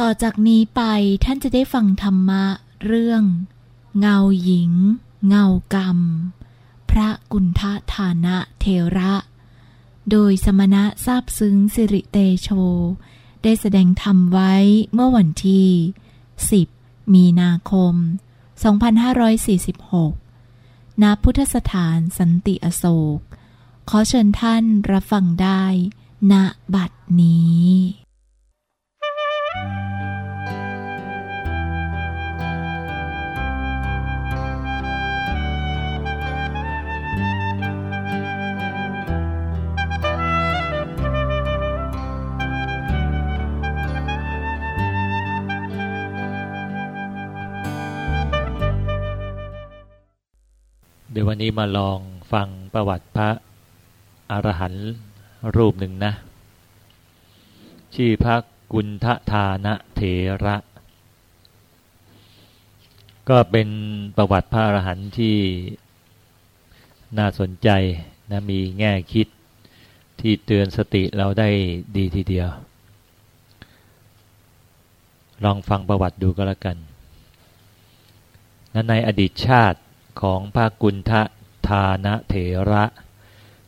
ต่อจากนี้ไปท่านจะได้ฟังธรรมะเรื่อง เงาหญิง เงากรรม พระกุณฑฐานะเทระ โดยสมณะทราบซึ้งสิริเตโช ได้แสดงธรรมไว้เมื่อวันที่ 10 มีนาคม 2546 ณ พุทธสถานสันติอโศก ขอเชิญท่านรับฟังได้ ณ บัดนี้ เดี๋ยววันนี้มาลองฟังประวัติพระอรหันต์รูปหนึ่งนะ ชื่อพระกุณฑทานะเถระ ก็เป็นประวัติพระอรหันต์ที่น่าสนใจนะมีแง่คิดที่เตือนสติเราได้ดีทีเดียว ลองฟังประวัติดูก็แล้วกัน ในอดีตชาติ ของพระกุณฑทานเถระ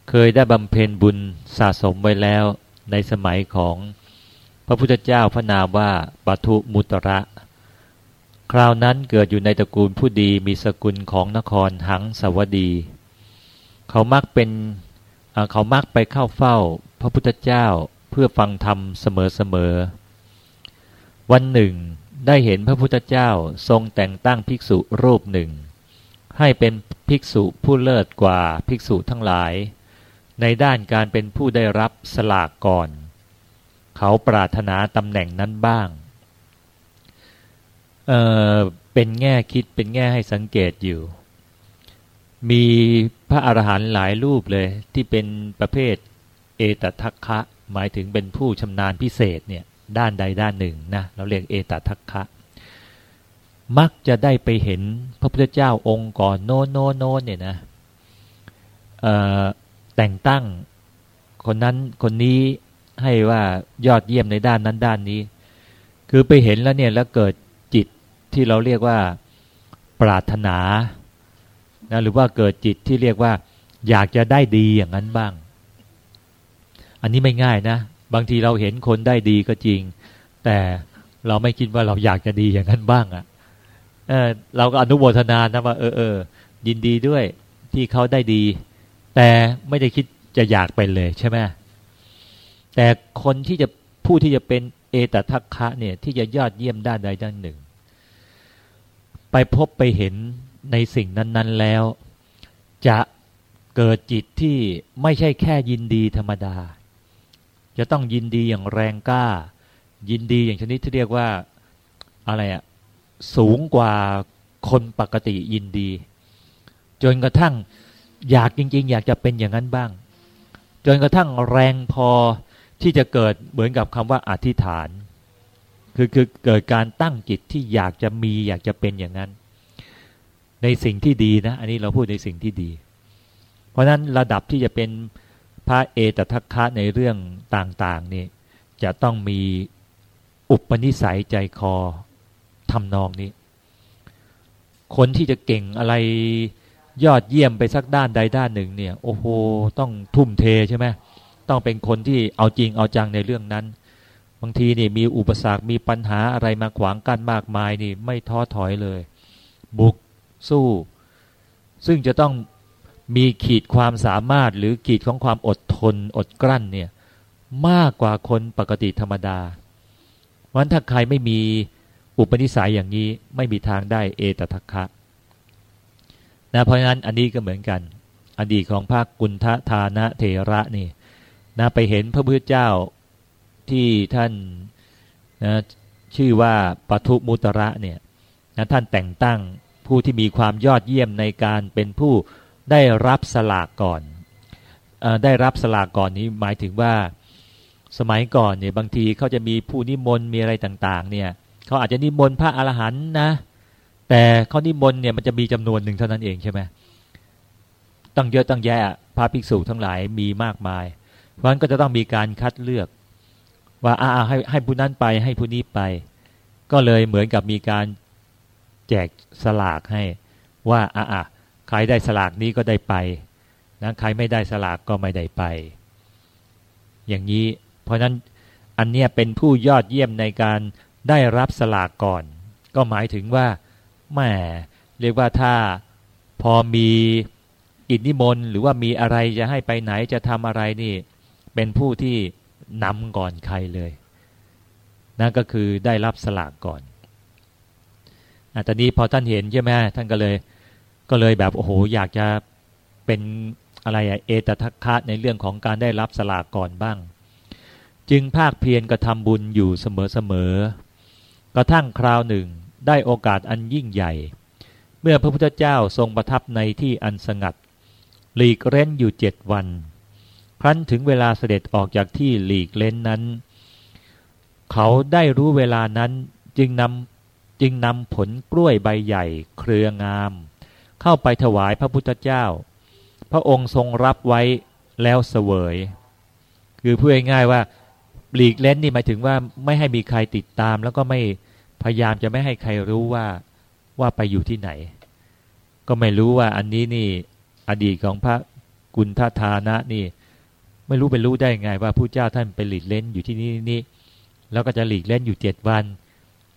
เคยได้บำเพ็ญบุญสะสมไว้แล้วในสมัยของพระพุทธเจ้าพระนามว่าปัทุมุตระ คราวนั้นเกิดอยู่ในตระกูลผู้ดีมีสกุลของนครหังสวดี เขามักเป็นเขามักไปเข้าเฝ้าพระพุทธเจ้าเพื่อฟังธรรมเสมอๆวันหนึ่งได้เห็นพระพุทธเจ้าทรงแต่งตั้งภิกษุรูปหนึ่ง ให้เป็นภิกษุผู้เลิศกว่าภิกษุทั้งหลาย ในด้านการเป็นผู้ได้รับสลากก่อน เขาปรารถนาตำแหน่งนั้นบ้างเเป็นแง่คิดเป็นแง่ให้สังเกตอยู่ มีพระอรหันต์หลายรูปเลยที่เป็นประเภทเอตทัคคะ หมายถึงเป็นผู้ชำนาญพิเศษเนี่ยด้านใดด้านหนึ่งนะเราเรียกเอตทัคคะ มักจะได้ไปเห็นพระพุทธเจ้าองค์ก่อนโน้นโน้นโน้นเนี่ยนะแต่งตั้งคนนั้นคนนี้ให้ว่ายอดเยี่ยมในด้านนั้นด้านนี้ คือไปเห็นแล้วเนี่ยแล้วเกิดจิตที่เราเรียกว่าปรารถนานะหรือว่าเกิดจิตที่เรียกว่า อยากจะได้ดีอย่างนั้นบ้าง อันนี้ไม่ง่ายนะ บางทีเราเห็นคนได้ดีก็จริง แต่เราไม่คิดว่าเราอยากจะดีอย่างนั้นบ้างอะ่ะ เออเราก็อนุโมทนานะว่าเออเออยินดีด้วยที่เขาได้ดี แต่ไม่ได้คิดจะอยากเป็นเลยใช่ไหมแต่คนที่จะผู้ที่จะเป็นเอตทัคคะเนี่ยที่จะยอดเยี่ยมด้านใดด้านหนึ่ง ไปพบไปเห็นในสิ่งนั้น ๆแล้ว จะเกิดจิตที่ไม่ใช่แค่ยินดีธรรมดา จะต้องยินดีอย่างแรงกล้า ยินดีอย่างชนิดที่เรียกว่าอะไรอะ สูงกว่าคนปกติยินดี จนกระทั่งอยากจริง ๆ อยากจะเป็นอย่างนั้นบ้าง จนกระทั่งแรงพอที่จะเกิดเหมือนกับคำว่าอธิษฐาน คือคือเกิดการตั้งจิตที่อยากจะมีอยากจะเป็นอย่างนั้น ในสิ่งที่ดีนะ อันนี้เราพูดในสิ่งที่ดี เพราะนั้นระดับที่จะเป็นพระเอตทัคคะในเรื่องต่างๆนี่จะต้องมีอุปนิสัยใจคอ ทำนองนี้ คนที่จะเก่งอะไรยอดเยี่ยมไปสักด้านใดด้านหนึ่งเนี่ย โอ้โหต้องทุ่มเทใช่ไหมต้องเป็นคนที่เอาจริงเอาจังในเรื่องนั้น บางทีนี่มีอุปสรรคมีปัญหาอะไรมาขวางกั้นมากมายนี่ ไม่ท้อถอยเลย บุกสู้ ซึ่งจะต้องมีขีดความสามารถหรือขีดของความอดทนอดกลั้นเนี่ย มากกว่าคนปกติธรรมดาวันถ้าใครไม่มี อุปนิสัยอย่างนี้ไม่มีทางได้เอตทัคคะนะเพราะฉะนั้นอันนี้ก็เหมือนกัน อดีตของพระกุณฑทานะเทระนี่นะไปเห็นพระพุทธเจ้าที่ท่านนะชื่อว่าปทุมุตระเนี่ยนะท่านแต่งตั้งผู้ที่มีความยอดเยี่ยมในการเป็นผู้ได้รับสลากก่อนอได้รับสลากก่อนนี้หมายถึงว่าสมัยก่อนเนี่ยบางทีเขาจะมีผู้นิมนต์มีอะไรต่างๆเนี่ย เขาอาจจะนิมนต์พระอรหันต์นะ แต่เขานิมนต์เนี่ยมันจะมีจำนวนหนึ่งเท่านั้นเองใช่ไหมตั้งเยอะตั้งแยะพระภิกษุทั้งหลายมีมากมาย เพราะนั้นก็จะต้องมีการคัดเลือก ว่าอาให้ให้ผู้นั้นไปให้ผู้นี้ไป ก็เลยเหมือนกับมีการแจกสลากให้ว่าอะอะใครได้สลากนี้ก็ได้ไปนะใครไม่ได้สลากก็ไม่ได้ไป อย่างนี้ เพราะนั้นอันเนี้ยเป็นผู้ยอดเยี่ยมในการ ได้รับสลากก่อน ก็หมายถึงว่าแหมเรียกว่าถ้าพอมีอิทธิมนต์หรือว่ามีอะไรจะให้ไปไหนจะทำอะไรนี่ เป็นผู้ที่นำก่อนใครเลยนั่นก็คือได้รับสลากก่อนอตอนนี้พอท่านเห็นใช่ไหมท่านก็เลย ก็เลยแบบโอ้โหอยากจะเป็นอะไรอะเอตทัคคะในเรื่องของการได้รับสลากก่อนบ้าง จึงภาคเพียรกระทำบุญอยู่เสมอ กระทั่งคราวหนึ่งได้โอกาสอันยิ่งใหญ่ เมื่อพระพุทธเจ้าทรงประทับในที่อันสงัด หลีกเร้นอยู่เจ็ดวัน ครั้นถึงเวลาเสด็จออกจากที่หลีกเล้นนั้น เขาได้รู้เวลานั้นจึงนำจึงนำผลกล้วยใบใหญ่ เครืองาม เข้าไปถวายพระพุทธเจ้า พระองค์ทรงรับไว้แล้วเสวย คือพูดง่ายๆว่าหลีกเล้นนี่หมายถึงว่าไม่ให้มีใครติดตามแล้วก็ไม่ พยายามจะไม่ให้ใครรู้ว่าว่าไปอยู่ที่ไหน ก็ไม่รู้ว่าอันนี้นี่อดีตของพระกุณฑาทานะนี่ ไม่รู้ไปรู้ได้ไงว่าผู้เจ้าท่านไปหลีกเล่นอยู่ที่นี่นี่แล้วก็จะหลีกเล่นอยู่เจ็ดวัน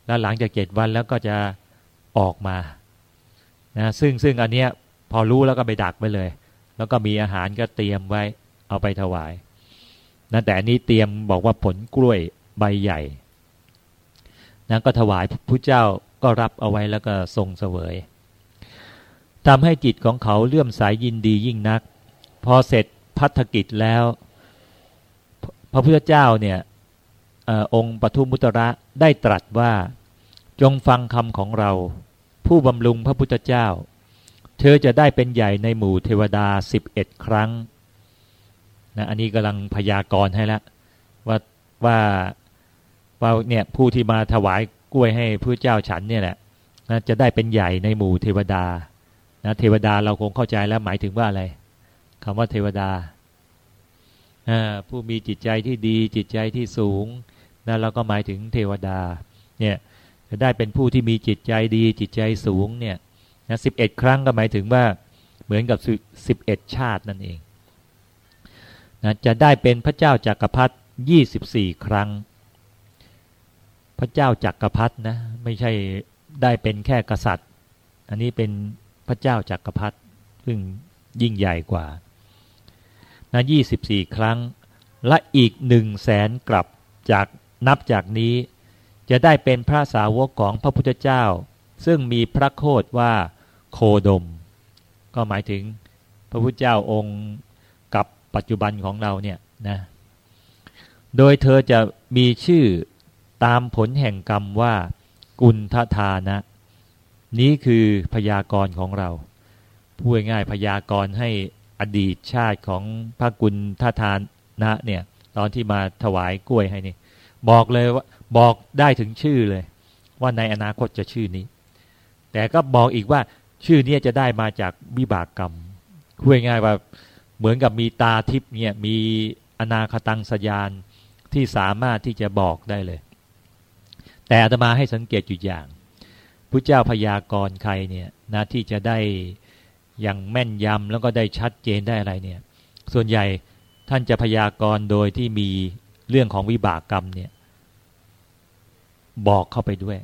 แล้วหลังจากเจ็ดวันแล้วก็จะออกมานะซึ่งซึ่งอันเนี้ยพอรู้แล้วก็ไปดักไปเลย แล้วก็มีอาหารก็เตรียมไว้เอาไปถวายนะแต่อันนี้เตรียมบอกว่าผลกล้วยใบใหญ่ นะก็ถวายพระเจ้าก็รับเอาไว้แล้วก็ทรงเสวยทำให้จิตของเขาเลื่อมสายยินดียิ่งนัก พอเสร็จพัฒกิจแล้ว พระพุทธเจ้าเนี่ยอองค์ปทุมุตระได้ตรัสว่าจงฟังคำของเรา ผู้บำรุงพระพุทธเจ้า เธอจะได้เป็นใหญ่ในหมู่เทวดาสิบเอ็ดครั้งนะอันนี้กำลังพยากรณ์ให้แล้วว่าว่า ว่าเนี่ยผู้ที่มาถวายกล้วยให้พระเจ้าฉันเนี่ยแหละนะจะได้เป็นใหญ่ในหมู่เทวดานะเทวดาเราคงเข้าใจแล้วหมายถึงว่าอะไรคำว่าเทวดาผู้มีจิตใจที่ดีจิตใจที่สูงนะเราก็หมายถึงเทวดาเนี่ยจะได้เป็นผู้ที่มีจิตใจดีจิตใจสูงเนี่ยนะสิบเอ็ดครั้งก็หมายถึงว่าเหมือนกับสิบเอ็ดชาตินั่นเองนะจะได้เป็นพระเจ้าจากักรพรรดิยี่สิบสี่ครั้ง พระเจ้าจากักรพรรดินะไม่ใช่ได้เป็นแค่กษัตริย์ อันนี้เป็นพระเจ้าจากักรพรรดิซึ่งยิ่งใหญ่กว่านะยี่สิบสี่ครั้ง และอีกหนึ่งแสนกลับจากนับจากนี้ จะได้เป็นพระสาวกของพระพุทธเจ้า ซึ่งมีพระโคดว่าโคดม ก็หมายถึงพระพุทธเจ้าองค์กับปัจจุบันของเราเนี่ยนะโดยเธอจะมีชื่อ ตามผลแห่งกรรมว่า กุณฑทานะ นี้คือพยากรณ์ของเรา พูดง่ายพยากรณ์ให้อดีตชาติของพระกุณฑทานะเนี่ย ตอนที่มาถวายกล้วยให้นี่ บอกเลยว่าบอกได้ถึงชื่อเลย ว่าในอนาคตจะชื่อนี้ แต่ก็บอกอีกว่าชื่อนี้จะได้มาจากวิบากกรรมคุยง่ายว่าเหมือนกับมีตาทิพย์เนี่ยมีอนาคตังสยานที่สามารถที่จะบอกได้เลย แต่อาตมาให้สังเกตอยู่อย่างพระเจ้าพยากรณ์ใครเนี่ยนะที่จะได้อย่างแม่นยำแล้วก็ได้ชัดเจนได้อะไรเนี่ย ส่วนใหญ่ท่านจะพยากรณ์โดยที่มีเรื่องของวิบากกรรมเนี่ย บอกเข้าไปด้วย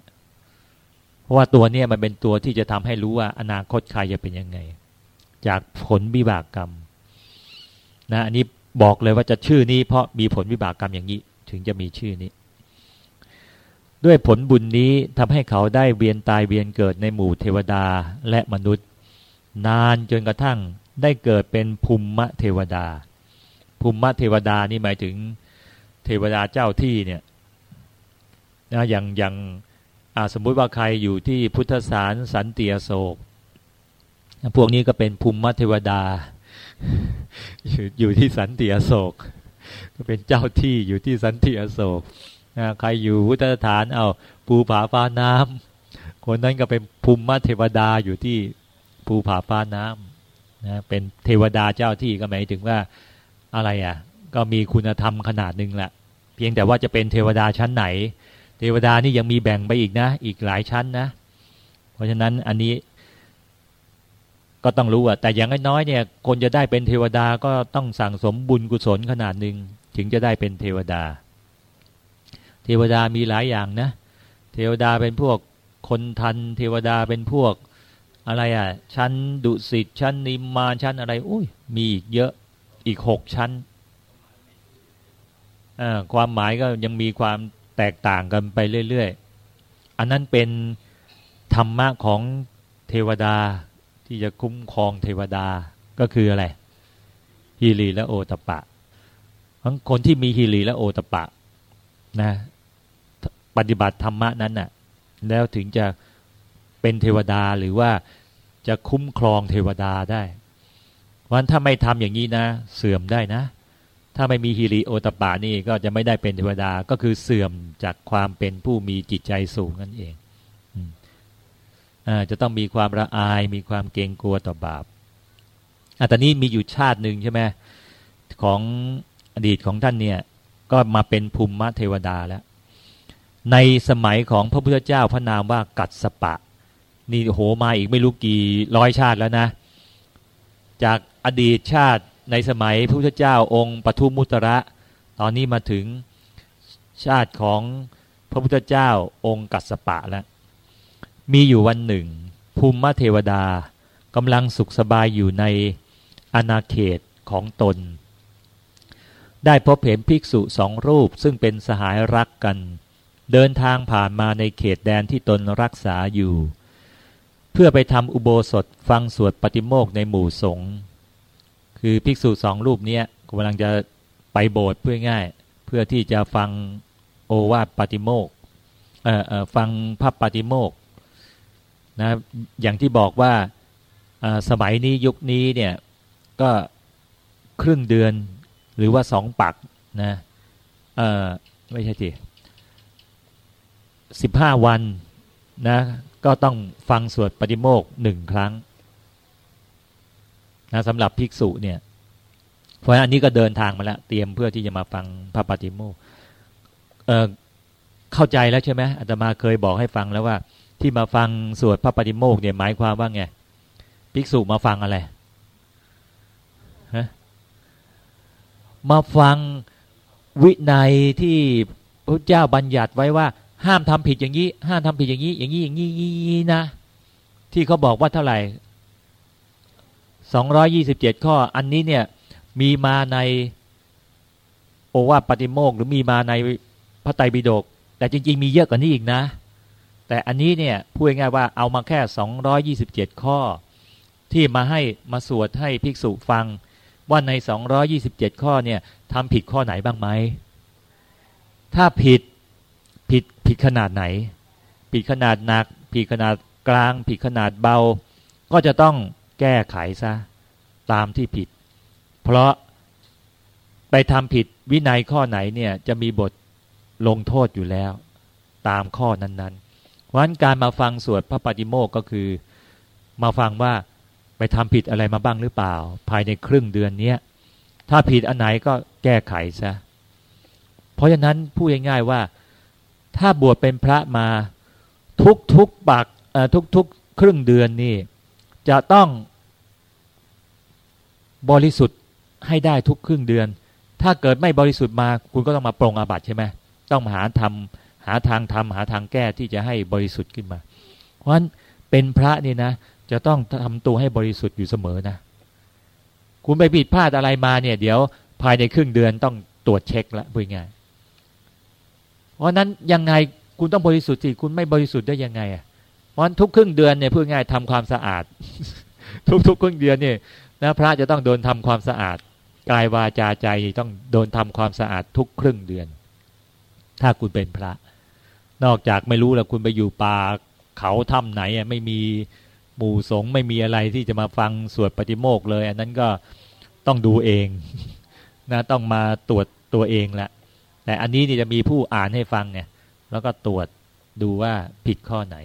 เพราะว่าตัวเนี่ยมันเป็นตัวที่จะทำให้รู้ว่าอนาคตใครจะเป็นยังไง จากผลวิบากกรรมนะอันนี้บอกเลยว่าจะชื่อนี้เพราะมีผลวิบากกรรมอย่างนี้ ถึงจะมีชื่อนี้ ด้วยผลบุญนี้ทำให้เขาได้เวียนตายเวียนเกิดในหมู่เทวดาและมนุษย์ นานจนกระทั่งได้เกิดเป็นภูมิมะเทวดา ภูมิมะเทวดานี่หมายถึงเทวดาเจ้าที่เนี่ยนะอย่างอย่างสมมุติว่าใครอยู่ที่พุทธสารสันติโศก พวกนี้ก็เป็นภูมิเทวดา อยู่อยู่ที่สันติโศก ก็เป็นเจ้าที่อยู่ที่สันติโศก นะใครอยู่พุทธสถานเอาภูผาฟ้าน้ำคนนั้นก็เป็นภูมิเทวดาอยู่ที่ภูผาฟ้าน้ำนะเป็นเทวดาเจ้าที่ก็หมายถึงว่าอะไรอะ ก็มีคุณธรรมขนาดหนึ่งแหละเพียงแต่ว่าจะเป็นเทวดาชั้นไหนเททวดานี่ยังมีแบ่งไปอีกนะ อีกหลายชั้นนะ เพราะฉะนั้นอันนี้ก็ต้องรู้อะแต่อย่างน้อยเนี่ยคนจะได้เป็นเทวดาก็ต้องสั่งสมบุญกุศลขนาดหนึ่งถึงจะได้เป็นเทวดา เทวดามีหลายอย่างนะ เทวดาเป็นพวกคนทัน เทวดาเป็นพวกอะไรอะ ชั้นดุสิตชั้นนิมมานชั้นอะไรอุ้ยมีอีกเยอะอีกหกชั้นความหมายก็ยังมีความแตกต่างกันไปเรื่อยๆ อันนั้นเป็นธรรมะของเทวดาที่จะคุ้มครองเทวดาก็คืออะไรฮีรีและโอตปะทั้งคนที่มีฮีรีและโอตปะนะ ปฏิบัติธรรมะนั้นน่ะ แล้วถึงจะเป็นเทวดาหรือว่าจะคุ้มครองเทวดาได้วันถ้าไม่ทำอย่างนี้นะ เสื่อมได้นะ ถ้าไม่มีฮิริโอตปานี่ก็จะไม่ได้เป็นเทวดาก็คือเสื่อมจากความเป็นผู้มีจิตใจสูงนั่นเองจะต้องมีความละอายมีความเกรงกลัวต่อบาปอัตนี้มีอยู่ชาติหนึ่งใช่ไหมของอดีตของท่านเนี่ย ก็มาเป็นภูมิมเทวดาแล้ว ในสมัยของพระพุทธเจ้าพระนามว่ากัดสปะ นี่โหมาอีกไม่รู้กี่ร้อยชาติแล้วนะ จากอดีตชาติในสมัยพระพุทธเจ้าองค์ปทุมมุตระ ตอนนี้มาถึงชาติของพระพุทธเจ้าองค์กัสปะแล้วมีอยู่วันหนึ่ง ภูมิเทวดากำลังสุขสบายอยู่ในอาณาเขตของตน ได้พบเห็นภิกษุสองรูปซึ่งเป็นสหายรักกัน เดินทางผ่านมาในเขตแดนที่ตนรักษาอยู่ เพื่อไปทำอุโบสถฟังสวดปฏิโมกในหมู่สงฆ์คือภิกษุสองรูปนี้กำลังจะไปโบสถ์เพื่อง่าย เพื่อที่จะฟังโอวาทปฏิโมกฟังพระปฏิโมกนะอย่างที่บอกว่าสมัยนี้ยุคนี้เนี่ยก็ครึ่งเดือนหรือว่าสองปักนะเออไม่ใช่ที สิบห้าวันนะก็ต้องฟังสวดปฏิโมกหนึ่งครั้งนะสำหรับภิกษุเนี่ยเพราะอันนี้ก็เดินทางมาแล้ว เตรียมเพื่อที่จะมาฟังพระปฏิโมกเเข้าใจแล้วใช่ไหมอาตมาเคยบอกให้ฟังแล้วว่า ที่มาฟังสวดพระปฏิโมกเนี่ยหมายความว่าไงภิกษุมาฟังอะไรมาฟังวินัยที่พระเจ้าบัญญัติไว้ว่า ห้ามทำผิดอย่างนี้ ห้ามทำผิดอย่างนี้ อย่างนี้อย่างนี้นะ ที่เขาบอกว่าเท่าไหร่สองร้อยี่สิบเจ็ดข้อ อันนี้เนี่ย มีมาใน โอวาปฏิโมกหรือมีมาในพระไตรปิฎกแต่จริง ๆ มีเยอะกว่านี้อีกนะ แต่อันนี้เนี่ยพูดง่ายๆว่าเอามาแค่227ข้อ ที่มาให้มาสวดให้ภิกษุฟัง ว่าใน227ข้อเนี่ยทำผิดข้อไหนบ้างไหมถ้าผิด ผิดขนาดไหน ผิดขนาดหนัก ผิดขนาดกลาง ผิดขนาดเบา ก็จะต้องแก้ไขซะตามที่ผิด เพราะไปทำผิดวินัยข้อไหนเนี่ยจะมีบทลงโทษอยู่แล้ว ตามข้อนั้นพราะนั้นการมาฟังสวดพระปฏิโมกก็คือ มาฟังว่าไปทำผิดอะไรมาบ้างหรือเปล่า ภายในครึ่งเดือนเนี้ยถ้าผิดอันไหนก็แก้ไขซะเพราะฉะนั้นพูดง่ายๆว่า ถ้าบวชเป็นพระมาทุกทุกปักทุกทุกครึ่งเดือนนี่ จะต้องบริสุทธิ์ให้ได้ทุกครึ่งเดือน ถ้าเกิดไม่บริสุทธิ์มา คุณก็ต้องมาปรงอาบัติใช่ไหมต้องมาหาทำหาทางทำหาทางแก้ที่จะให้บริสุทธิ์ขึ้นมา เพราะฉะนั้นเป็นพระนี่นะ จะต้องทำตัวให้บริสุทธิ์อยู่เสมอนะ คุณไปผิดพลาดอะไรมาเนี่ย เดี๋ยวภายในครึ่งเดือนต้องตรวจเช็คละพูดง่าย เพราะนั้นยังไงคุณต้องบริสุทธิ์สิคุณไม่บริสุทธิ์ได้ยังไงอะเพราะทุกครึ่งเดือนเนี่ยพูดง่ายทำความสะอาด ทุกๆครึ่งเดือนเนี่ยนะพระจะต้องโดนทำความสะอาดกายวาจาใจต้องโดนทำความสะอาดทุกครึ่งเดือน ถ้าคุณเป็นพระ นอกจากไม่รู้แล้วคุณไปอยู่ป่าเขาถ้ำไหนไม่มีหมู่สงไม่มีอะไรที่จะมาฟังสวดปฏิโมกเลย อันนั้นก็ต้องดูเองนะต้องมาตรวจตัวเองแหละ แต่อันนี้นี่จะมีผู้อ่านให้ฟังไงแล้วก็ตรวจดูว่าผิดข้อไหน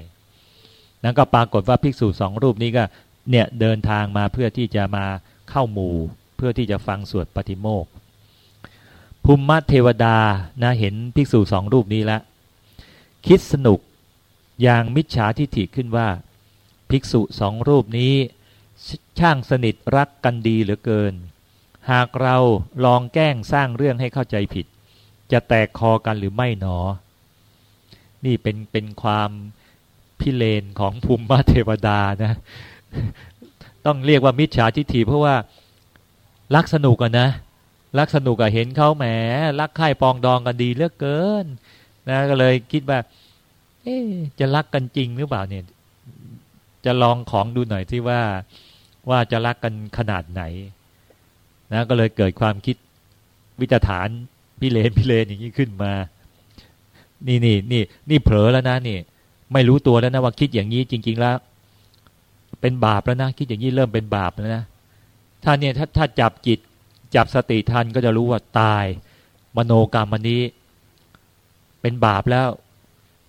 นั้นก็ปรากฏว่าภิกษุสองรูปนี้ก็เนี่ยเดินทางมาเพื่อที่จะมาเข้าหมู่ เพื่อที่จะฟังสวดปฏิโมกภูมิเทวดานะเห็นภิกษุสองรูปนี้แล้วคิดสนุกอย่างมิจฉาทิฏฐิขึ้นว่า ภิกษุสองรูปนี้ ช่างสนิทรักกันดีเหลือเกิน หากเราลองแกล้งสร้างเรื่องให้เข้าใจผิด จะแตกคอกันหรือไม่หนอ นี่เป็นเป็นความพิเลนของภูมิมาเทวดานะ ต้องเรียกว่ามิจฉาทิฏฐิเพราะว่ารักสนุกกันนะรักสนุกอะเห็นเขาแหมรักใคร่ปองดองกันดีเลือกเกิน นะก็เลยคิดว่า เอ๊จะรักกันจริงหรือเปล่าเนี่ย จะลองของดูหน่อยที่ว่าว่าจะรักกันขนาดไหน นะ ก็เลยเกิดความคิดวิจฐาน พิเลนพิเลนอย่างนี้ขึ้นมา นี่นี่นี่นี่เผลอแล้วนะนี่ ไม่รู้ตัวแล้วนะว่าคิดอย่างนี้จริง ๆ แล้ว เป็นบาปแล้วนะคิดอย่างนี้เริ่มเป็นบาปแล้วนะถ้าเนี่ยถ้าถ้าจับจิต จับสติทันก็จะรู้ว่าตาย มโนกรรมอันนี้ เป็นบาปแล้ว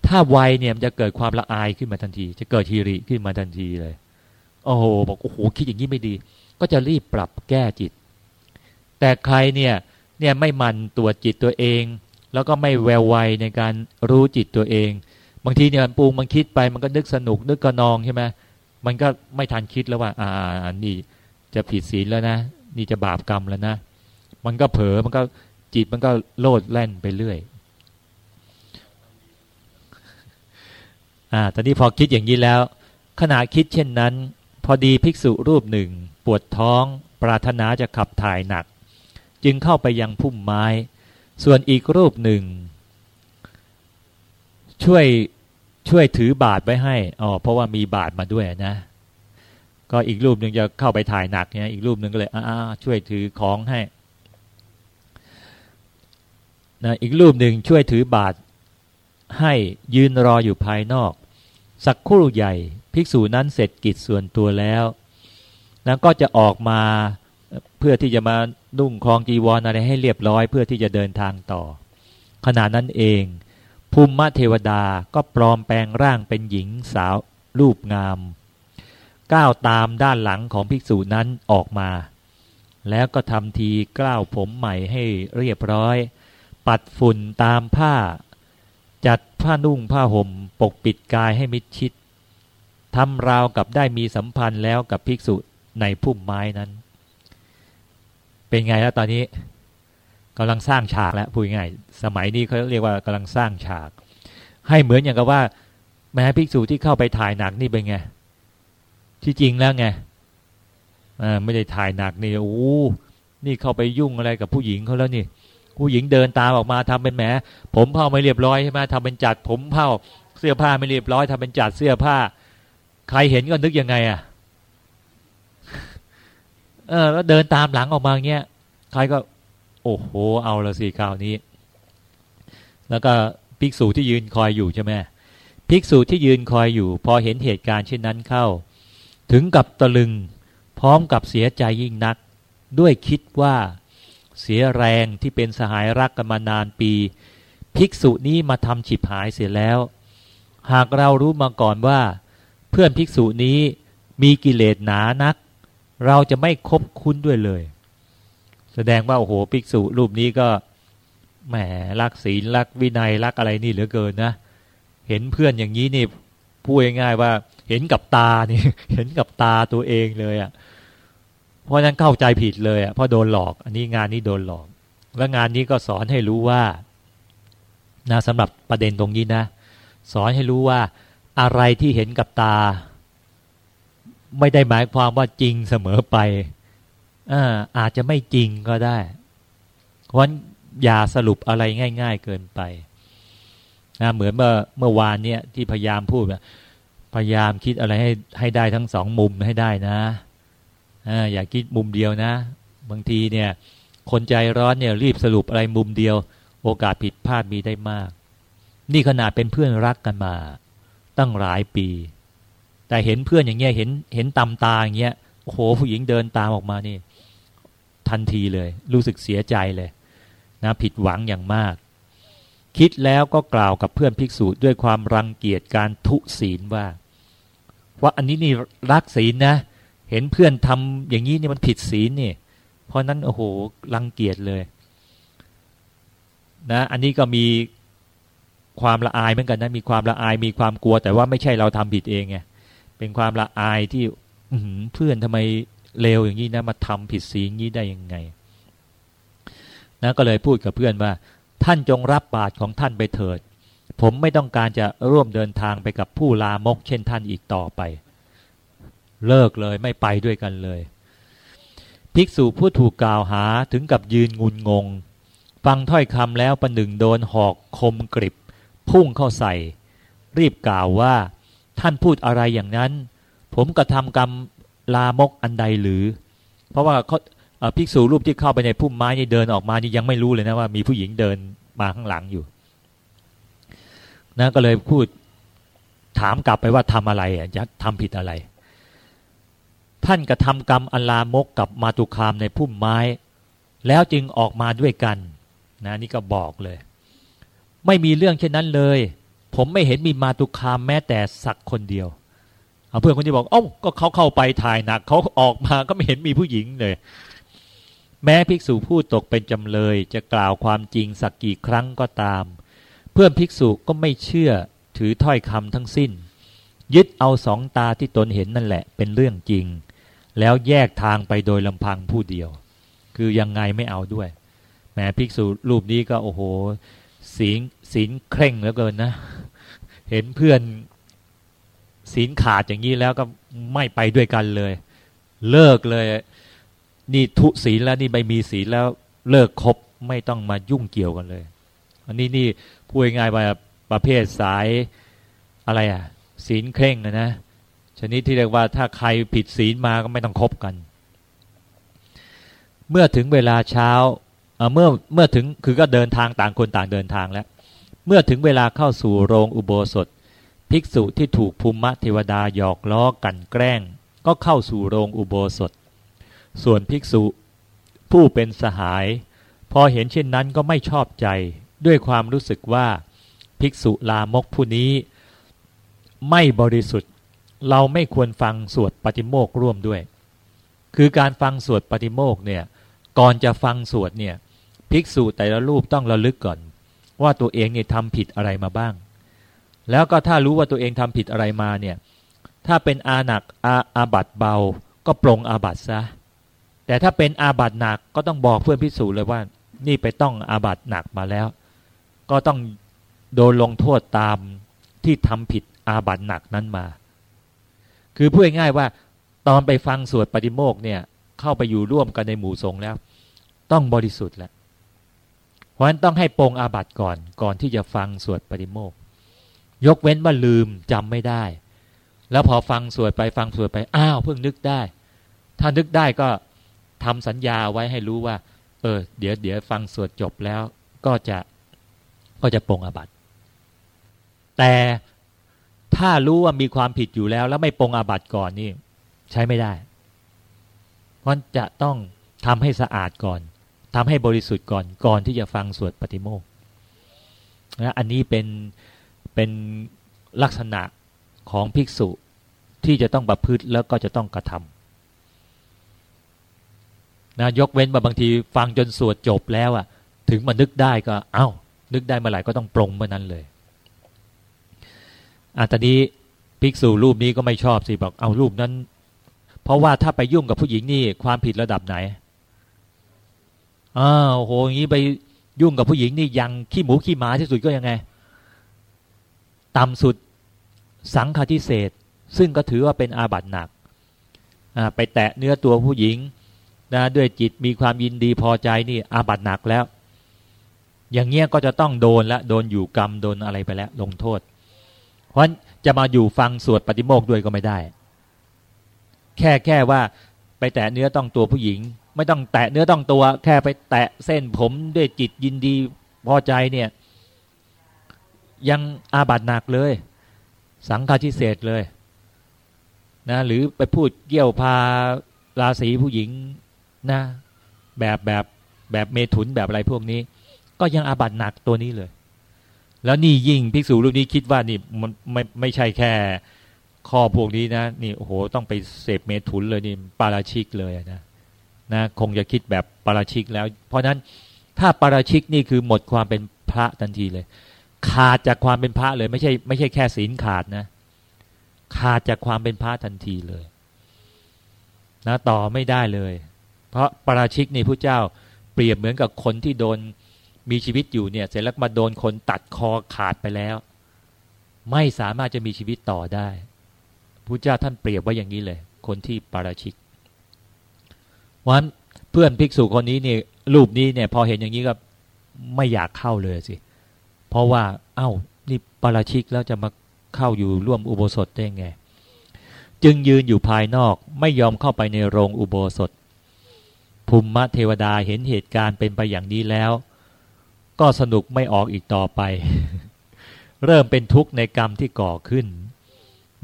ถ้าไวเนี่ยมันจะเกิดความละอายขึ้นมาทันที จะเกิดทีริขึ้นมาทันทีเลยโอ้โหบอกโอ้โหคิดอย่างนี้ไม่ดี ก็จะรีบปรับแก้จิต แต่ใครเนี่ย เนี่ยไม่มันตัวจจิตตัวเอง แล้วก็ไม่แววไวในการรู้จิตตัวเอง บางทีเนี่ยปูมันคิดไปมันก็นึกสนุกนึกกระนองใช่ไหมมันก็ไม่ทันคิดแล้วว่า อ่านี่จะผิดศีลแล้วนะ นี่จะบาปกรรมแล้วนะ มันก็เผลอมันก็จิตมันก็โลดแล่นไปเรื่อยอ่าตอนนี้พอคิดอย่างนี้แล้ว ขณะคิดเช่นนั้น พอดีภิกษุรูปหนึ่ง ปวดท้อง ปรารถนาจะขับถ่ายหนัก จึงเข้าไปยังพุ่มไม้ ส่วนอีกรูปหนึ่ง ช่วยช่วยถือบาทไว้ให้อ๋อเพราะว่ามีบาทมาด้วยนะ ก็อีกรูปหนึ่งจะเข้าไปถ่ายหนักเนี่ยอีกรูปหนึ่งก็เลยอ่าช่วยถือของให้นะอีกรูปหนึ่งช่วยถือบาตรให้ยืนรออยู่ภายนอก สักครู่ใหญ่ ภิกษุนั้นเสร็จกิจส่วนตัวแล้วนะก็จะออกมา เพื่อที่จะมานุ่งคลองจีวรออะไรให้เรียบร้อย เพื่อที่จะเดินทางต่อ ขณะนั้นเอง ภูมิเทวดาก็ปลอมแปลงร่างเป็นหญิงสาวรูปงาม ก้าวตามด้านหลังของภิกษุนั้นออกมา แล้วก็ทำทีกล้าวผมใหม่ให้เรียบร้อย ปัดฝุ่นตามผ้า จัดผ้านุ่งผ้าห่มปกปิดกายให้มิดชิดทำราวกับได้มีสัมพันธ์แล้วกับภิกษุในพุ่มไม้นั้น เป็นไงแล้วตอนนี้กำลังสร้างฉากแล้วพูดง่ายสมัยนี้เขาเรียกว่ากำลังสร้างฉาก ให้เหมือนอย่างกับว่า แม้ภิกษุที่เข้าไปถ่ายหนักนี่เป็นไงที่จริงแล้วไงไม่ได้ถ่ายหนักนี่โอ้นี่เข้าไปยุ่งอะไรกับผู้หญิงเขาแล้วนี่ ผู้หญิงเดินตามออกมาทำเป็นแหมผมเผาไม่เรียบร้อยใช่ไหมทำเป็นจัด ผมเผาเสื้อผ้าไม่เรียบร้อยทำเป็นจัดเสื้อผ้า ใครเห็นก็นึกยังไงอะ เออ แล้วเดินตามหลังออกมาเงี้ยใครก็ โอ้โห เอาละสิคราวนี้ แล้วก็ภิกษุที่ยืนคอยอยู่ใช่ไหมภิกษุที่ยืนคอยอยู่ พอเห็นเหตุการณ์เช่นนั้นเข้า ถึงกับตะลึง พร้อมกับเสียใจยิ่งนัก ด้วยคิดว่าเสียแรงที่เป็นสหายรักกันมานานปี ภิกษุนี้มาทำฉิบหายเสียแล้ว หากเรารู้มาก่อนว่า เพื่อนภิกษุนี้มีกิเลสหนานัก เราจะไม่คบคุ้นด้วยเลย แสดงว่าโอ้โหภิกษุรูปนี้ก็แหมรักศีลรักวินัยรักอะไรนี่เหลือเกินนะเห็นเพื่อนอย่างนี้นี่พูดง่ายๆว่าเห็นกับตานี่เห็นกับตาตัวเองเลยอะ่ะ เพราะนั้นเข้าใจผิดเลยอะ่ะเพราะโดนหลอก อันนี้งานนี้โดนหลอก และงานนี้ก็สอนให้รู้ว่านะสำหรับประเด็นตรงนี้นะ สอนให้รู้ว่าอะไรที่เห็นกับตา ไม่ได้หมายความว่าจริงเสมอไปอาอาจจะไม่จริงก็ได้ เพราะอย่าสรุปอะไรง่าย ๆ เกินไปนะเหมือนเมื่อเมื่อวานเนี่ยที่พยายามพูดพยายามคิดอะไรให้ให้ได้ทั้งสองมุมให้ได้นะออย่าคิดมุมเดียวนะ บางทีเนี่ย คนใจร้อนเนี่ยรีบสรุปอะไรมุมเดียว โอกาสผิดพลาดมีได้มาก นี่ขนาดเป็นเพื่อนรักกันมา ตั้งหลายปี แต่เห็นเพื่อนอย่างเงี้ยเห็นเห็นตำตาอย่างเงี้ยโอ้โหผู้หญิงเดินตามออกมานี่ ทันทีเลย รู้สึกเสียใจเลย นะผิดหวังอย่างมาก คิดแล้วก็กล่าวกับเพื่อนภิกษุด้วยความรังเกียจการทุศีลว่า ว่าอันนี้นี่รักศีลนะ เห็นเพื่อนทำอย่างนี้นี่มันผิดศีลนี่เพราะนั้นโอ้โหรังเกียจเลย นะ อันนี้ก็มีความละอายเหมือนกันนะมีความละอายมีความกลัว แต่ว่าไม่ใช่เราทำผิดเองไง เป็นความละอายที่เพื่อนทำไมเลวอย่างนี้นะมาทำผิดสีอย่างนี้ได้ยังไงนะก็เลยพูดกับเพื่อนว่า ท่านจงรับบาตรของท่านไปเถิด ผมไม่ต้องการจะร่วมเดินทางไปกับผู้ลามก เช่นท่านอีกต่อไป เลิกเลยไม่ไปด้วยกันเลย ภิกษุผู้ถูกกล่าวหาถึงกับยืนงุนงง ฟังถ้อยคำแล้วประหนึ่งโดนหอกคมกริบ พุ่งเข้าใส่ รีบกล่าวว่า ท่านพูดอะไรอย่างนั้น ผมกระทำกรรมลามกอันใดหรือ เพราะว่าเขาภิกษุรูปที่เข้าไปในพุ่มไม้นี่เดินออกมานี่ยังไม่รู้เลยนะว่ามีผู้หญิงเดินมาข้างหลังอยู่นะก็เลยพูดถามกลับไปว่าทำอะไรอะจะทำผิดอะไร ท่านกระทำกรรมอันลามกกับมาตุคามในพุ่มไม้ แล้วจึงออกมาด้วยกันนะนี่ก็บอกเลย ไม่มีเรื่องเช่นนั้นเลย ผมไม่เห็นมีมาตุคามแม้แต่สักคนเดียวเอาเพื่อนคนที่บอกอ้าก็เขาเข้าไปถ่ายหนักเขาออกมาก็ไม่เห็นมีผู้หญิงเลย แม้ภิกษุผู้ตกเป็นจำเลย จะกล่าวความจริงสักกี่ครั้งก็ตาม เพื่อนภิกษุก็ไม่เชื่อถือถ้อยคำทั้งสิ้น ยึดเอาสองตาที่ตนเห็นนั่นแหละ เป็นเรื่องจริง แล้วแยกทางไปโดยลำพังผู้เดียว คือยังไงไม่เอาด้วยแม้ภิกษุรูปนี้ก็โอ้โหศีลศีลเคร่งเหลือเกินนะ เห็นเพื่อนศีลขาดอย่างนี้แล้วก็ไม่ไปด้วยกันเลย เลิกเลย นี่ทุศีลแล้วนี่ไม่มีศีลแล้วเลิกคบไม่ต้องมายุ่งเกี่ยวกันเลย อันนี้นี่พูดง่ายว่าประเภทสายอะไรอะศีลเคร่งนะนะชนิดที่เรียกว่าถ้าใครผิดศีลมาก็ไม่ต้องคบกัน เมื่อถึงเวลาเช้าเมื่อเมื่อถึงคือก็เดินทางต่างคนต่างเดินทางแล้ว เมื่อถึงเวลาเข้าสู่โรงอุโบสถ ภิกษุที่ถูกภูมิเทวดาหยอกล้อกันแกล้ง ก็เข้าสู่โรงอุโบสถ ส่วนภิกษุผู้เป็นสหาย พอเห็นเช่นนั้นก็ไม่ชอบใจ ด้วยความรู้สึกว่า ภิกษุลามกผู้นี้ ไม่บริสุทธิ์ เราไม่ควรฟังสวดปฏิโมกร่วมด้วย คือการฟังสวดปฏิโมกเนี่ยก่อนจะฟังสวดเนี่ยภิกษุแต่ละรูปต้องระลึกก่อน ว่าตัวเองเนี่ยทำผิดอะไรมาบ้าง แล้วก็ถ้ารู้ว่าตัวเองทำผิดอะไรมาเนี่ย ถ้าเป็นอาหนักอาอาบัตเบา ก็ปรงอาบัตซะ แต่ถ้าเป็นอาบัตหนักก็ต้องบอกเพื่อนพิสูจน์เลยว่า นี่ไปต้องอาบัตหนักมาแล้ว ก็ต้องโดนลงโทษตามที่ทำผิดอาบัตหนักนั้นมา คือพูดง่ายๆว่า ตอนไปฟังสวดปฏิโมกเนี่ย เข้าไปอยู่ร่วมกันในหมู่สงฆ์แล้ว ต้องบริสุทธิ์แล้ว ราะฉะนั้นต้องให้ปรงอาบัตก่อนก่อนที่จะฟังสวดปฏิโมกยกเว้นว่าลืมจำไม่ได้ แล้วพอฟังสวดไปฟังสวดไปอ้าวเพิ่งนึกได้ ถ้านึกได้ก็ทำสัญญาไว้ให้รู้ว่า เออ เดี๋ยวเดี๋ยวฟังสวดจบแล้วก็จะก็จะปรงอาบัติแต่ถ้ารู้ว่ามีความผิดอยู่แล้ว แล้วไม่ปรงอาบัติก่อนนี่ ใช้ไม่ได้ เพราะจะต้องทำให้สะอาดก่อน ทำให้บริสุทธิ์ก่อนก่อนที่จะฟังสวดปฏิโมกข์นะอันนี้เป็นเป็นลักษณะของภิกษุที่จะต้องประพฤติแล้วก็จะต้องกระทำนะยกเว้นมาบางทีฟังจนสวดจบแล้วอะถึงมานึกได้ก็เอา้า นึกได้เมื่อไหร่ก็ต้องปรงเมื่อนั้นเลยอันนี้ภิกษุรูปนี้ก็ไม่ชอบสิบอกเอารูปนั้น เพราะว่าถ้าไปยุ่งกับผู้หญิงนี่ความผิดระดับไหน อ้าวโหอย่างนี้ไปยุ่งกับผู้หญิงนี่ยังขี้หมูขี้หมาที่สุดก็ยังไง ต่ำสุดสังฆทิเศษซึ่งก็ถือว่าเป็นอาบัติหนัก ไปแตะเนื้อตัวผู้หญิงนะด้วยจิตมีความยินดีพอใจนี่อาบัติหนักแล้ว อย่างเงี้ยก็จะต้องโดนละโดนอยู่กรรมโดนอะไรไปแล้วลงโทษ เพราะจะมาอยู่ฟังสวดปฏิโมกด้วยก็ไม่ได้ แค่แค่ว่าไปแตะเนื้อต้องตัวผู้หญิง ไม่ต้องแตะเนื้อต้องตัว แค่ไปแตะเส้นผมด้วยจิตยินดีพอใจเนี่ย ยังอาบัตหนักเลย สังฆาทิเศษเลยนะหรือไปพูดเกี่ยวพาราศีผู้หญิงนะแบบแบบแบบเมถุนแบบอะไรพวกนี้ ก็ยังอาบัตหนักตัวนี้เลย แล้วนี่ยิ่งภิกษุรูปนี้คิดว่านี่มันไม่ไม่ใช่แค่ข้อพวกนี้นะ นี่โอ้โหต้องไปเสพเมถุนเลยนี่ปาราชิกเลยนะ นะคงจะคิดแบบปาราชิกแล้ว เพราะนั้นถ้าปาราชิกนี่คือหมดความเป็นพระทันทีเลย ขาดจากความเป็นพระเลย ไม่ใช่ไม่ใช่แค่ศีลขาดนะ ขาดจากความเป็นพระทันทีเลยนะต่อไม่ได้เลย เพราะปราชิกนี่พระเจ้าเปรียบเหมือนกับคนที่โดนมีชีวิตอยู่เนี่ย เสร็จแล้วมาโดนคนตัดคอขาดไปแล้ว ไม่สามารถจะมีชีวิตต่อได้พระเจ้าท่านเปรียบไว้อย่างนี้เลย คนที่ปราชิก วันเพื่อนภิกษุคนนี้เนี่ยรูปนี้เนี่ยพอเห็นอย่างนี้ก็ไม่อยากเข้าเลยสิ เพราะว่าเอา้านี่ปราชิกแล้วจะมาเข้าอยู่ร่วมอุโบสถได้ไง จึงยืนอยู่ภายนอกไม่ยอมเข้าไปในโรงอุโบสถ ภูมิมะเทวดาเห็นเหตุการณ์เป็นไปอย่างนี้แล้ว ก็สนุกไม่ออกอีกต่อไป เริ่มเป็นทุกข์ในกรรมที่ก่อขึ้น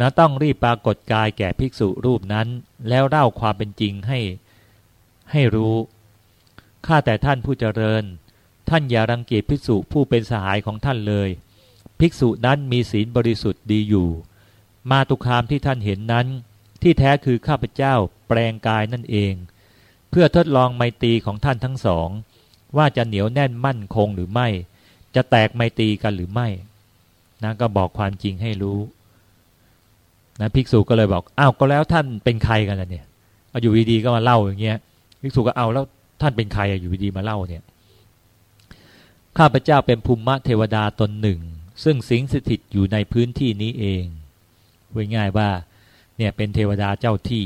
นะต้องรีบปรากฏกายแก่ภิกษุรูปนั้น แล้วเล่าความเป็นจริงให้ ให้รู้ข้าแต่ท่านผู้เจริญ ท่านอย่ารังเกียจภิกษุผู้เป็นสหายของท่านเลย ภิกษุนั้นมีศีลบริสุทธิ์ดีอยู่ มาตุคามที่ท่านเห็นนั้น ที่แท้คือข้าพเจ้าแปลงกายนั่นเอง เพื่อทดลองไมตรีของท่านทั้งสอง ว่าจะเหนียวแน่นมั่นคงหรือไม่ จะแตกไมตรีกันหรือไม่นะก็บอกความจริงให้รู้นะภิกษุก็เลยบอกอ้าวก็แล้วท่านเป็นใครกันล่ะเนี่ย เอาอยู่ดีๆก็มาเล่าอย่างเงี้ย ภิกษุก็เอาแล้วท่านเป็นใครอยู่ดีมาเล่าเนี่ยข้าพเจ้าเป็นภูมิเทวดาตนหนึ่ง ซึ่งสิงสถิตอยู่ในพื้นที่นี้เองพูดง่ายว่าเนี่ยเป็นเทวดาเจ้าที่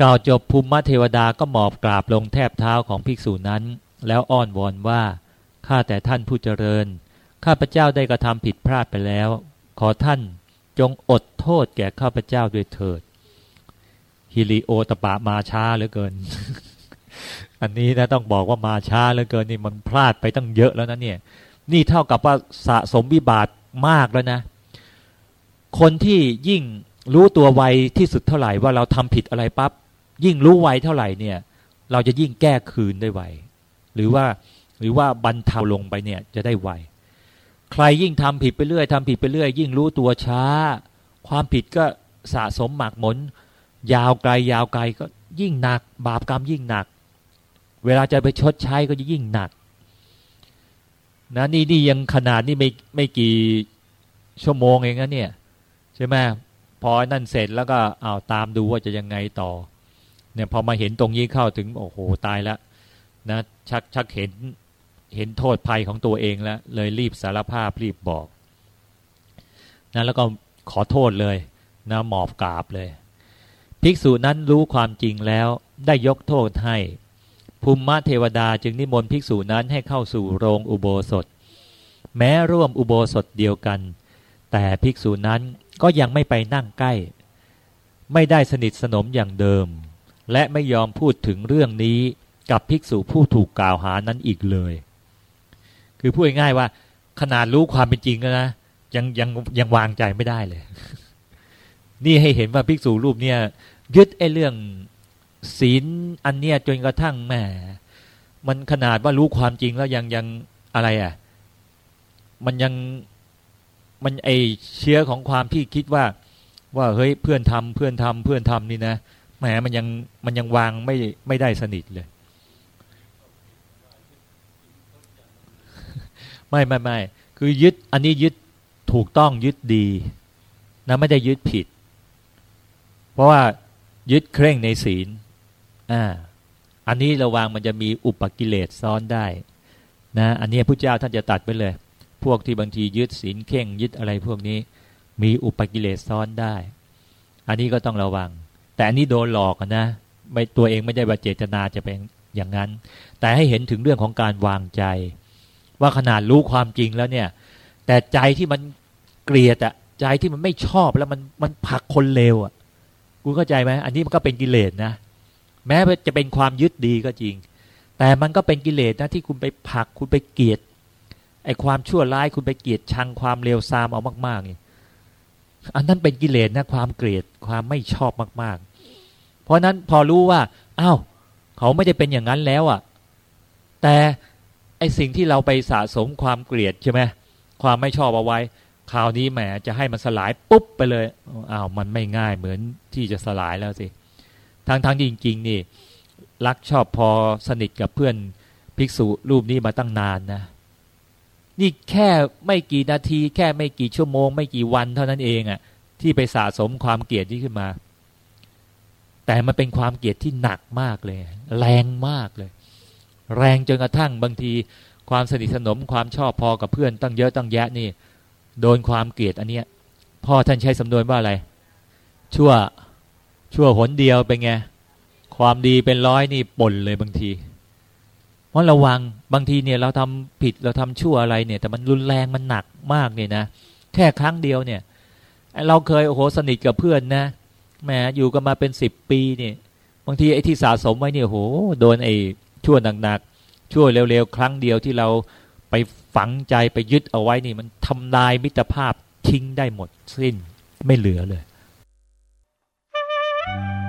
กล่าวจบภูมิเทวดาก็หมอบกราบลงแทบเท้าของภิกษุนั้น แล้วอ้อนวอนว่าข้าแต่ท่านผู้เจริญ ข้าพเจ้าได้กระทำผิดพลาดไปแล้ว ขอท่านจงอดโทษแก่ข้าพเจ้าด้วยเถิด ฮิริโอตปะมาช้าเหลือเกิน อันนี้นะต้องบอกว่ามาช้าเหลือเกินนี่มันพลาดไปตั้งเยอะแล้วนะเนี่ย นี่เท่ากับว่าสะสมวิบากมากแล้วนะ คนที่ยิ่งรู้ตัวไวที่สุดเท่าไหร่ว่าเราทำผิดอะไรปับ๊บยิ่งรู้ไวเท่าไหร่เนี่ย เราจะยิ่งแก้คืนได้ไวหรือว่าหรือว่าบรรเทาลงไปเนี่ยจะได้ไวใครยิ่งทำผิดไปเรื่อยทำผิดไปเรื่อย ยิ่งรู้ตัวช้า ความผิดก็สะสมหมักหมน ยาวไกลยาวไกลก็ยิ่งหนัก บาปกรรมยิ่งหนัก เวลาจะไปชดใช้ก็จะยิ่งหนักนะนี่นี่ยังขนาดนี่ไม่ไม่กี่ชั่วโมงเองนะเนี่ยใช่ไหมพอนั่นเสร็จแล้วก็เอาตามดูว่าจะยังไงต่อ เนี่ยพอมาเห็นตรงนี้เข้าถึงโอ้โหตายแล้วนะชักชักเห็นเห็นโทษภัยของตัวเองแล้ว เลยรีบสารภาพรีบบอกนะแล้วก็ขอโทษเลยนะหมอบกราบเลย ภิกษุนั้นรู้ความจริงแล้วได้ยกโทษให้ ภูมิมะเทวดาจึงนิมนต์ภิกษุนั้นให้เข้าสู่โรงอุโบสถ แม้ร่วมอุโบสถเดียวกัน แต่ภิกษุนั้นก็ยังไม่ไปนั่งใกล้ ไม่ได้สนิทสนมอย่างเดิม และไม่ยอมพูดถึงเรื่องนี้กับภิกษุผู้ถูกกล่าวหานั้นอีกเลย คือพูดง่ายว่า ขนาดรู้ความเป็นจริงนะยังยังยังวางใจไม่ได้เลย นี่ให้เห็นว่าภิกษุรูปเนี่ย ยึดไอ้เรื่องศีลอันเนี้ยจนกระทั่งแหมมันขนาดว่ารู้ความจริงแล้วยังยังอะไรอะ มันยังมันไอเชื้อของความที่คิดว่า ว่าเฮ้ยเพื่อนทำเพื่อนทำเพื่อนทำนี่นะแหมมันยังมันยังวางไม่ไม่ได้สนิทเลย ไม่ไม่ไม่คือยึดอันนี้ยึดถูกต้องยึดดีนะไม่ได้ยึดผิด ราะว่ายึดเคร่งในศีลอ่าอันนี้ระวังมันจะมีอุปกิเลสซ้อนได้นะอันนี้พระเจ้าท่านจะตัดไปเลย พวกที่บางทียึดศีลเข่งยึดอะไรพวกนี้ มีอุปกิเลสซ้อนได้ อันนี้ก็ต้องระวัง แต่อันนี้โดนหลอกนะไม่ตัวเองไม่ได้บาเจตนาจะเป็นอย่างนั้น แต่ให้เห็นถึงเรื่องของการวางใจ ว่าขนาดรู้ความจริงแล้วเนี่ย แต่ใจที่มันเกลียดอะใจที่มันไม่ชอบแล้วมันมันผลักคนเลวอะ คุณเข้าใจไหมอันนี้มันก็เป็นกิเลสนะ แม้จะเป็นความยึดดีก็จริง แต่มันก็เป็นกิเลสนะที่คุณไปผลักคุณไปเกลียดไอ้ความชั่วร้ายคุณไปเกลียดชังความเลวทรามเอามากๆนี่อันนั้นเป็นกิเลสนะความเกลียดความไม่ชอบมาก ๆ เพราะนั้นพอรู้ว่าอ้าวเขาไม่ได้เป็นอย่างนั้นแล้วอะ่ะ แต่ไอสิ่งที่เราไปสะสมความเกลียดใช่ไหมความไม่ชอบเอาไว้ คราวนี้แหมจะให้มันสลายปุ๊บไปเลยอ้าวมันไม่ง่ายเหมือนที่จะสลายแล้วสิทั้งทั้งจริงๆนี่รักชอบพอสนิทกับเพื่อนภิกษุรูปนี้มาตั้งนานนะนี่แค่ไม่กี่นาที แค่ไม่กี่ชั่วโมง ไม่กี่วันเท่านั้นเองอะ่ะ ที่ไปสะสมความเกลียดที่ขึ้นมา แต่มันเป็นความเกลียดที่หนักมากเลย แรงมากเลย แรงจนกระทั่งบางทีความสนิทสนมความชอบพอกับเพื่อนตั้งเยอะตั้งแยะนี่ โดนความเกลียดอันเนี้ย พ่อท่านใช้สำนวนว่าอะไร ชั่วชั่วหนเดียวเป็นไง ความดีเป็นร้อยนี่ป่นเลยบางที เพราะระวังบางทีเนี่ยเราทำผิดเราทำชั่วอะไรเนี่ย แต่มันรุนแรงมันหนักมากเนี่ยนะแค่ครั้งเดียวเนี่ย เราเคยโอ้โหสนิทกับเพื่อนนะแหมอยู่กันมาเป็นสิบปีเนี่ย บางทีไอ้ที่สะสมไว้เนี่ยโหโดนไอ้ชั่วหนักๆชั่วเร็วๆครั้งเดียวที่เรา ไปฝังใจไปยึดเอาไว้นี่ มันทำลายมิตรภาพทิ้งได้หมดสิ้นไม่เหลือเลย Thank you.